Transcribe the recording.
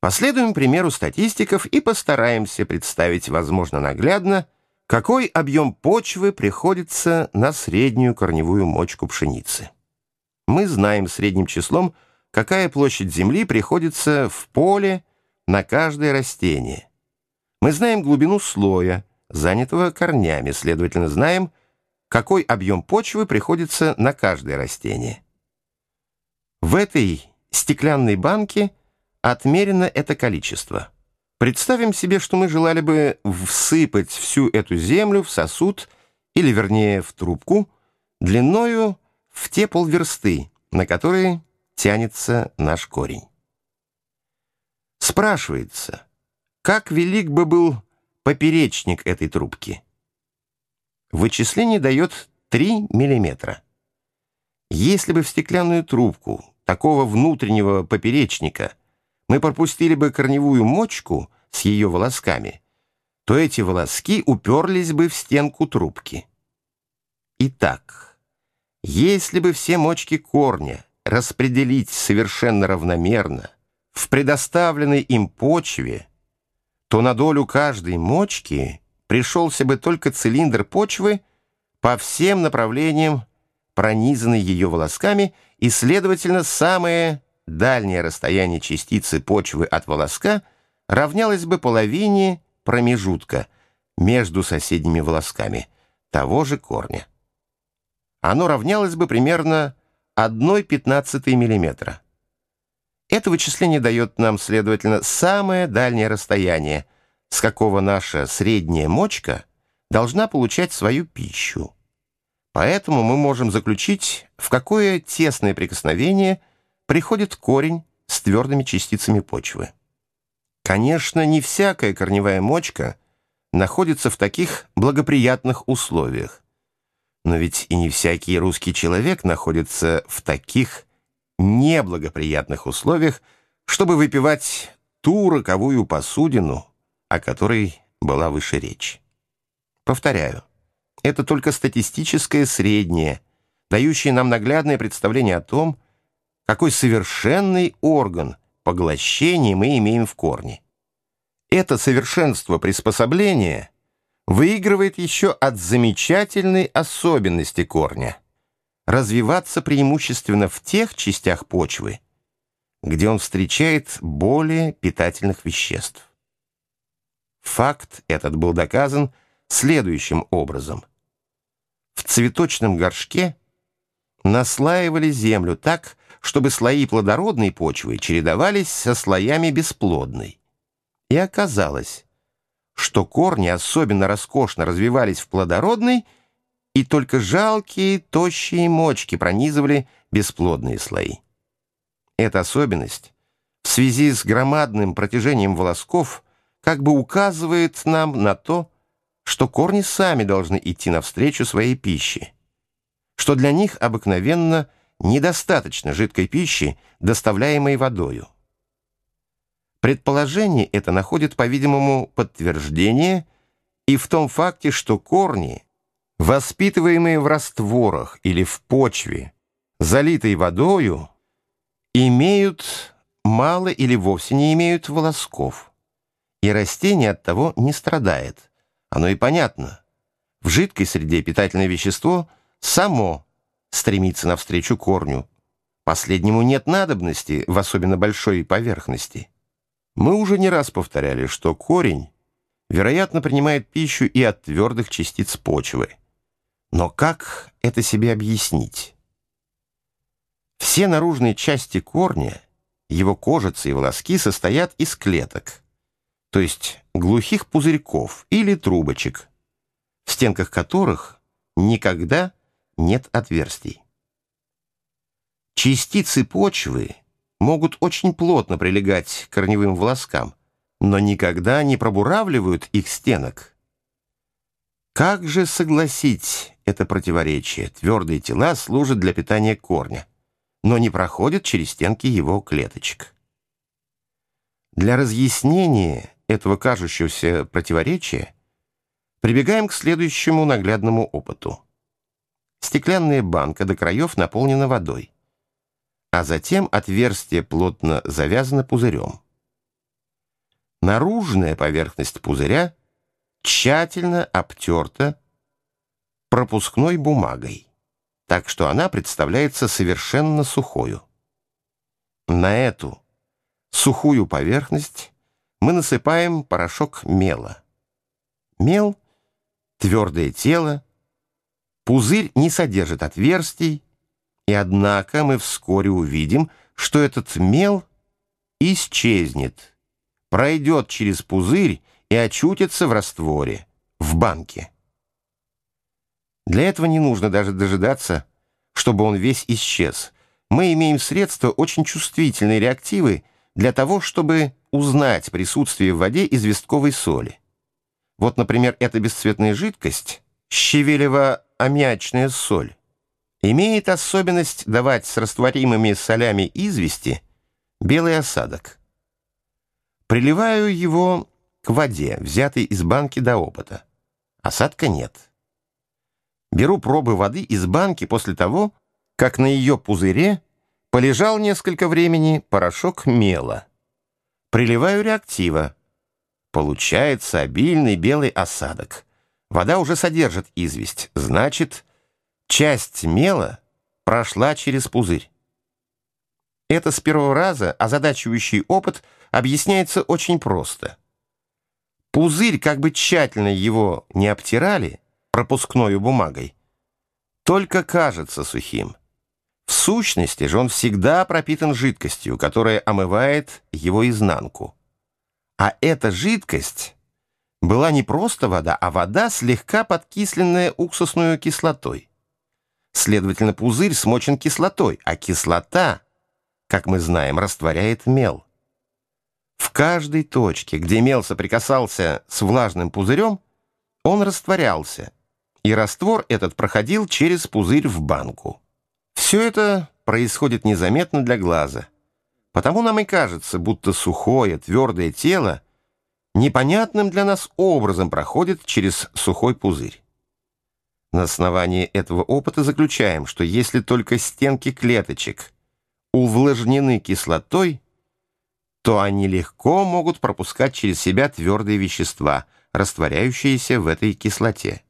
Последуем примеру статистиков и постараемся представить, возможно, наглядно, какой объем почвы приходится на среднюю корневую мочку пшеницы. Мы знаем средним числом, какая площадь земли приходится в поле на каждое растение. Мы знаем глубину слоя, занятого корнями, следовательно, знаем, какой объем почвы приходится на каждое растение. В этой стеклянной банке отмерено это количество. Представим себе, что мы желали бы всыпать всю эту землю в сосуд, или вернее в трубку, длиною в те полверсты, на которые тянется наш корень. Спрашивается, как велик бы был поперечник этой трубки? Вычисление дает 3 миллиметра. Если бы в стеклянную трубку такого внутреннего поперечника мы пропустили бы корневую мочку с ее волосками, то эти волоски уперлись бы в стенку трубки. Итак, если бы все мочки корня распределить совершенно равномерно в предоставленной им почве, то на долю каждой мочки пришелся бы только цилиндр почвы по всем направлениям, пронизанный ее волосками, и, следовательно, самое дальнее расстояние частицы почвы от волоска равнялось бы половине промежутка между соседними волосками того же корня. Оно равнялось бы примерно 1,15 мм. Это вычисление дает нам, следовательно, самое дальнее расстояние – с какого наша средняя мочка должна получать свою пищу. Поэтому мы можем заключить, в какое тесное прикосновение приходит корень с твердыми частицами почвы. Конечно, не всякая корневая мочка находится в таких благоприятных условиях. Но ведь и не всякий русский человек находится в таких неблагоприятных условиях, чтобы выпивать ту роковую посудину, о которой была выше речь. Повторяю, это только статистическое среднее, дающее нам наглядное представление о том, какой совершенный орган поглощения мы имеем в корне. Это совершенство приспособления выигрывает еще от замечательной особенности корня – развиваться преимущественно в тех частях почвы, где он встречает более питательных веществ. Факт этот был доказан следующим образом. В цветочном горшке наслаивали землю так, чтобы слои плодородной почвы чередовались со слоями бесплодной. И оказалось, что корни особенно роскошно развивались в плодородной, и только жалкие, тощие мочки пронизывали бесплодные слои. Эта особенность в связи с громадным протяжением волосков – как бы указывает нам на то, что корни сами должны идти навстречу своей пище, что для них обыкновенно недостаточно жидкой пищи, доставляемой водою. Предположение это находит, по-видимому, подтверждение и в том факте, что корни, воспитываемые в растворах или в почве, залитой водою, имеют мало или вовсе не имеют волосков и растение от того не страдает. Оно и понятно. В жидкой среде питательное вещество само стремится навстречу корню. Последнему нет надобности в особенно большой поверхности. Мы уже не раз повторяли, что корень, вероятно, принимает пищу и от твердых частиц почвы. Но как это себе объяснить? Все наружные части корня, его кожицы и волоски состоят из клеток – то есть глухих пузырьков или трубочек, в стенках которых никогда нет отверстий. Частицы почвы могут очень плотно прилегать к корневым волоскам, но никогда не пробуравливают их стенок. Как же согласить это противоречие? Твердые тела служат для питания корня, но не проходят через стенки его клеточек. Для разъяснения этого кажущегося противоречия прибегаем к следующему наглядному опыту. Стеклянная банка до краев наполнена водой, а затем отверстие плотно завязано пузырем. наружная поверхность пузыря тщательно обтерта пропускной бумагой, так что она представляется совершенно сухою. На эту сухую поверхность мы насыпаем порошок мела. Мел — твердое тело, пузырь не содержит отверстий, и однако мы вскоре увидим, что этот мел исчезнет, пройдет через пузырь и очутится в растворе, в банке. Для этого не нужно даже дожидаться, чтобы он весь исчез. Мы имеем средства очень чувствительные реактивы для того, чтобы узнать присутствие в воде известковой соли. Вот, например, эта бесцветная жидкость, щавелево-аммиачная соль, имеет особенность давать с растворимыми солями извести белый осадок. Приливаю его к воде, взятой из банки до опыта. Осадка нет. Беру пробы воды из банки после того, как на ее пузыре полежал несколько времени порошок мела. Приливаю реактива. Получается обильный белый осадок. Вода уже содержит известь, значит, часть мела прошла через пузырь. Это с первого раза озадачивающий опыт объясняется очень просто. Пузырь, как бы тщательно его не обтирали пропускной бумагой, только кажется сухим. В сущности же он всегда пропитан жидкостью, которая омывает его изнанку. А эта жидкость была не просто вода, а вода, слегка подкисленная уксусной кислотой. Следовательно, пузырь смочен кислотой, а кислота, как мы знаем, растворяет мел. В каждой точке, где мел соприкасался с влажным пузырем, он растворялся, и раствор этот проходил через пузырь в банку. Все это происходит незаметно для глаза. Потому нам и кажется, будто сухое, твердое тело непонятным для нас образом проходит через сухой пузырь. На основании этого опыта заключаем, что если только стенки клеточек увлажнены кислотой, то они легко могут пропускать через себя твердые вещества, растворяющиеся в этой кислоте.